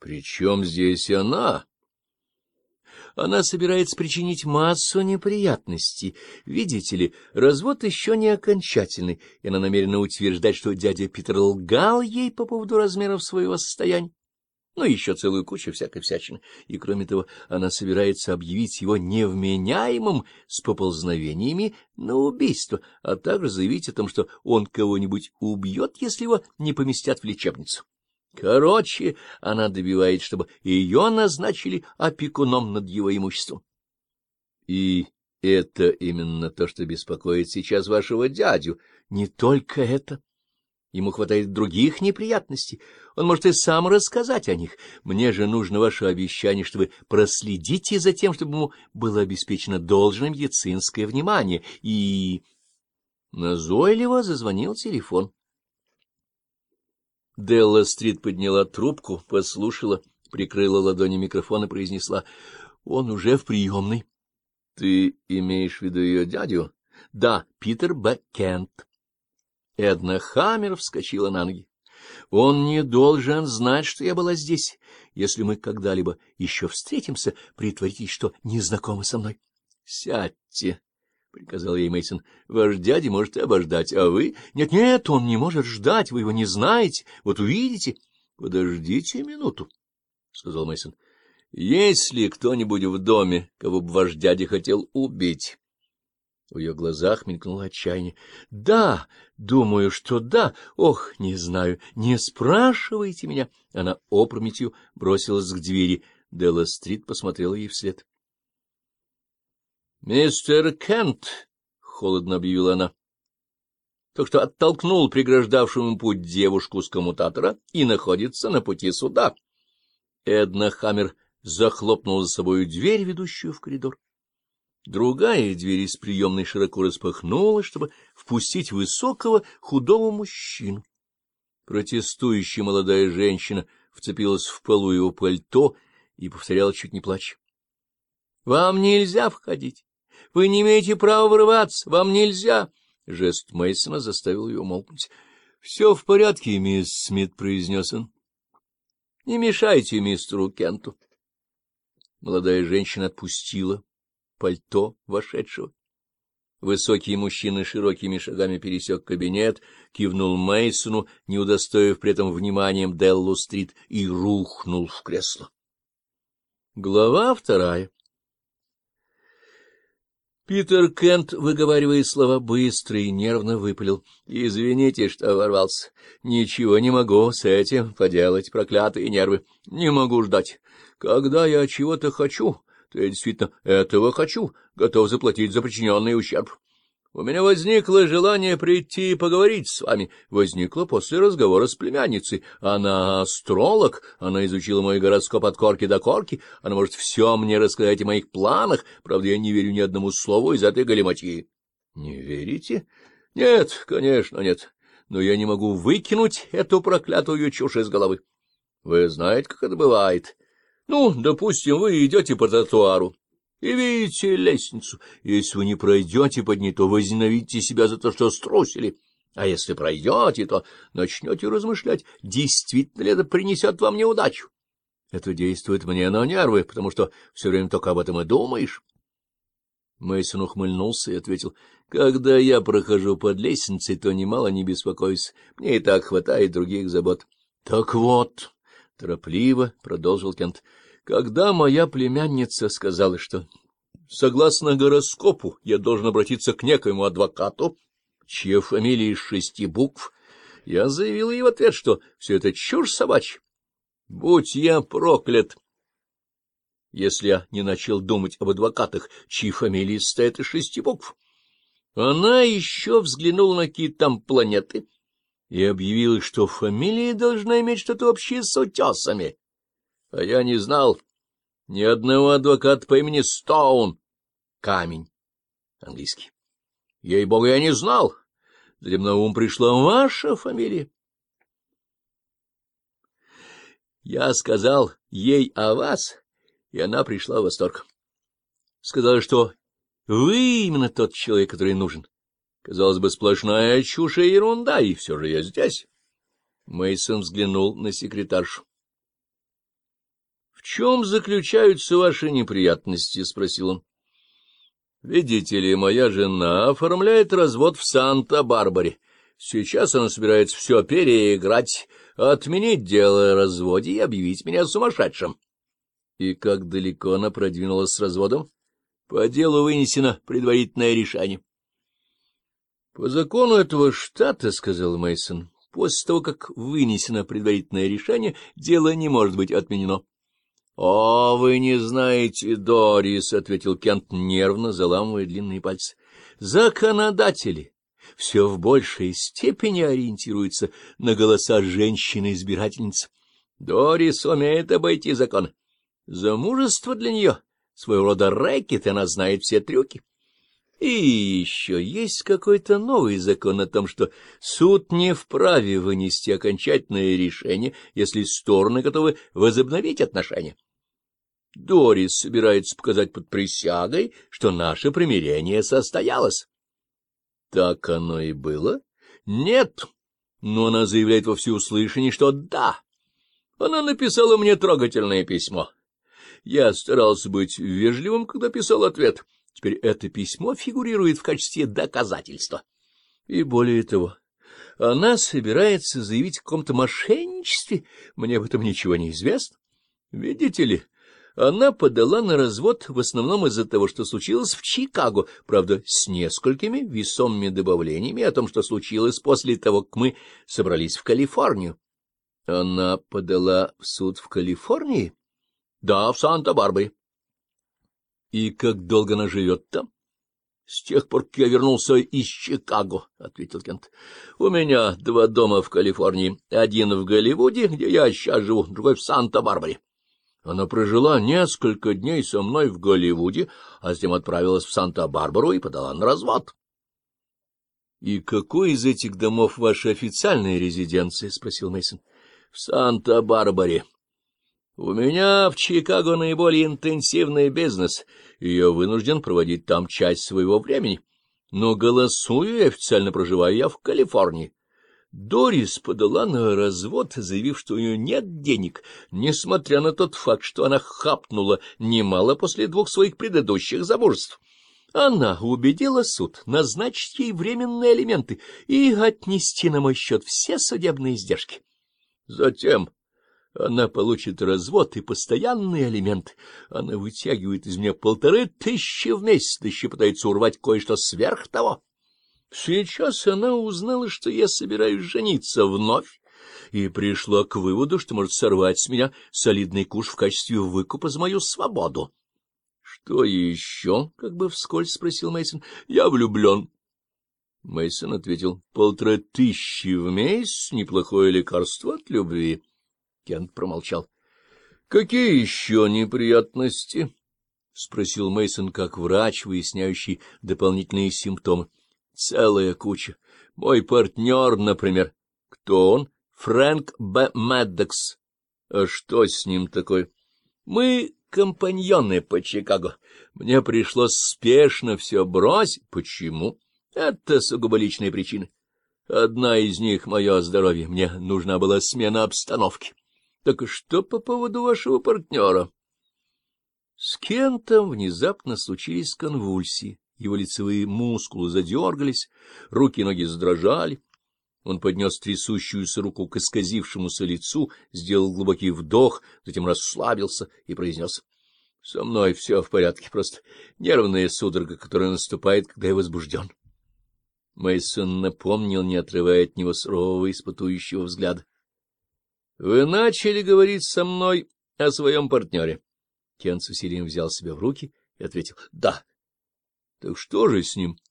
Причем здесь она? Она собирается причинить массу неприятностей. Видите ли, развод еще не окончательный, и она намерена утверждать, что дядя Питер лгал ей по поводу размеров своего состояния. Ну, еще целую кучу всякой всячины. И, кроме того, она собирается объявить его невменяемым с поползновениями на убийство, а также заявить о том, что он кого-нибудь убьет, если его не поместят в лечебницу. Короче, она добивает, чтобы ее назначили опекуном над его имуществом. И это именно то, что беспокоит сейчас вашего дядю. Не только это. Ему хватает других неприятностей. Он может и сам рассказать о них. Мне же нужно ваше обещание, что вы проследите за тем, чтобы ему было обеспечено должное медицинское внимание. И... Назойливо зазвонил телефон. Делла Стрит подняла трубку, послушала, прикрыла ладони микрофона и произнесла. — Он уже в приемной. — Ты имеешь в виду ее дядю? — Да, Питер Б. Кент. Эдна Хаммер вскочила на ноги. — Он не должен знать, что я была здесь. Если мы когда-либо еще встретимся, притворитесь, что не знакомы со мной. — Сядьте, — приказал ей Мейсон. Ваш дядя может и обождать, а вы... Нет, — нет он не может ждать, вы его не знаете, вот увидите. — Подождите минуту, — сказал Мейсон. Если кто-нибудь в доме, кого бы ваш дядя хотел убить? В ее глазах мелькнуло отчаяние. — Да, думаю, что да. Ох, не знаю, не спрашивайте меня. Она опрометью бросилась к двери. Делла-стрит посмотрела ей вслед. — Мистер Кент, — холодно объявила она, — то, что оттолкнул преграждавшему путь девушку с коммутатора и находится на пути суда. Эдна Хаммер захлопнула за собою дверь, ведущую в коридор. Другая дверь из приемной широко распахнулась, чтобы впустить высокого худого мужчину. Протестующая молодая женщина вцепилась в полу его пальто и повторяла, чуть не плача. — Вам нельзя входить. Вы не имеете права врываться, вам нельзя. Жест Мейсона заставил ее молкнуть. Все в порядке, мисс Смит, произнес он. Не мешайте мистеру Кенту. Молодая женщина отпустила пальто вошедшего. Высокий мужчина широкими шагами пересек кабинет, кивнул Мейсону, не удостоив при этом вниманием Деллу-стрит, и рухнул в кресло. Глава вторая Питер Кент, выговаривая слова быстро и нервно, выпалил. — Извините, что ворвался. Ничего не могу с этим поделать, проклятые нервы. Не могу ждать. Когда я чего-то хочу, то я действительно этого хочу, готов заплатить за причиненный ущерб. У меня возникло желание прийти и поговорить с вами. Возникло после разговора с племянницей. Она астролог, она изучила мой гороскоп от корки до корки, она может все мне рассказать о моих планах, правда, я не верю ни одному слову из этой галиматьи. — Не верите? — Нет, конечно, нет. Но я не могу выкинуть эту проклятую чушь из головы. Вы знаете, как это бывает. Ну, допустим, вы идете по тротуару. И видите лестницу. Если вы не пройдете под ней, то возненавидите себя за то, что струсили. А если пройдете, то начнете размышлять, действительно ли это принесет вам неудачу. Это действует мне на нервы, потому что все время только об этом и думаешь. Мэйсон ухмыльнулся и ответил, — Когда я прохожу под лестницей, то немало не беспокоюсь. Мне и так хватает других забот. — Так вот, — торопливо продолжил Кент, — когда моя племянница сказала, что, согласно гороскопу, я должен обратиться к некоему адвокату, чья фамилия из шести букв, я заявил ей в ответ, что все это чушь собачья. Будь я проклят! Если я не начал думать об адвокатах, чьи фамилии стоят из шести букв. Она еще взглянула на какие там планеты и объявила, что фамилии должна иметь что-то общее с утесами. А я не знал ни одного адвоката по имени Стоун. Камень. Английский. Ей-богу, я не знал. Затем на пришла ваша фамилия. Я сказал ей о вас, и она пришла в восторг. Сказала, что вы именно тот человек, который нужен. Казалось бы, сплошная чушь и ерунда, и все же я здесь. Мейсон взглянул на секретаршу. В чем заключаются ваши неприятности? — спросил он. — Видите ли, моя жена оформляет развод в Санта-Барбаре. Сейчас она собирается все переиграть, отменить дело о разводе и объявить меня сумасшедшим. И как далеко она продвинулась с разводом? По делу вынесено предварительное решение. — По закону этого штата, — сказал Мейсон, после того, как вынесено предварительное решение, дело не может быть отменено. — О, вы не знаете, Дорис, — ответил Кент, нервно заламывая длинные пальцы. — Законодатели все в большей степени ориентируются на голоса женщины-избирательницы. Дорис умеет обойти закон. Замужество для нее — своего рода рэкет, она знает все трюки. И еще есть какой-то новый закон о том, что суд не вправе вынести окончательное решение, если стороны готовы возобновить отношения. Дорис собирается показать под присягой, что наше примирение состоялось. Так оно и было? Нет. Но она заявляет во всеуслышание, что да. Она написала мне трогательное письмо. Я старался быть вежливым, когда писал ответ — Теперь это письмо фигурирует в качестве доказательства. И более того, она собирается заявить о каком-то мошенничестве, мне об этом ничего не известно. Видите ли, она подала на развод в основном из-за того, что случилось в Чикаго, правда, с несколькими весомыми добавлениями о том, что случилось после того, как мы собрались в Калифорнию. Она подала в суд в Калифорнии? Да, в Санта-Барбаре. И как долго она живет там? — С тех пор, как я вернулся из Чикаго, — ответил Кент. — У меня два дома в Калифорнии. Один в Голливуде, где я сейчас живу, другой в Санта-Барбаре. Она прожила несколько дней со мной в Голливуде, а затем отправилась в Санта-Барбару и подала на развод. — И какой из этих домов ваша официальная резиденция? — спросил Мейсон. В Санта-Барбаре, у меня в Чикаго наиболее интенсивный бизнес, и я вынужден проводить там часть своего времени. Но голосую и официально проживаю я в Калифорнии. Дорис подала на развод, заявив, что у нее нет денег, несмотря на тот факт, что она хапнула немало после двух своих предыдущих замужеств. Она убедила суд назначить ей временные элементы и отнести на мой счет все судебные издержки. Затем она получит развод и постоянный алименты. Она вытягивает из меня полторы тысячи в месяц, да еще пытается урвать кое-что сверх того. Сейчас она узнала, что я собираюсь жениться вновь, и пришла к выводу, что может сорвать с меня солидный куш в качестве выкупа за мою свободу. — Что еще? — как бы вскользь спросил Мейсон. Я влюблен. Мейсон ответил. — Полторы тысячи в месяц — неплохое лекарство от любви. Кент промолчал. — Какие еще неприятности? — спросил Мейсон как врач, выясняющий дополнительные симптомы. — Целая куча. Мой партнер, например. — Кто он? — Фрэнк Б. Мэддокс. — А что с ним такое? — Мы компаньоны по Чикаго. Мне пришлось спешно все бросить. — Почему? — Это сугубо личные причины. Одна из них — мое здоровье. Мне нужна была смена обстановки. — Так и что по поводу вашего партнера? С Кентом внезапно случились конвульсии. Его лицевые мускулы задергались, руки и ноги задрожали. Он поднес трясущуюся руку к исказившемуся лицу, сделал глубокий вдох, затем расслабился и произнес. — Со мной все в порядке, просто нервная судорога, которая наступает, когда я возбужден. Мейсон напомнил, не отрывая от него сурового испытующего взгляда. Вы начали говорить со мной о своем партнере. Кен с усилием взял себя в руки и ответил «Да». — Так что же с ним? —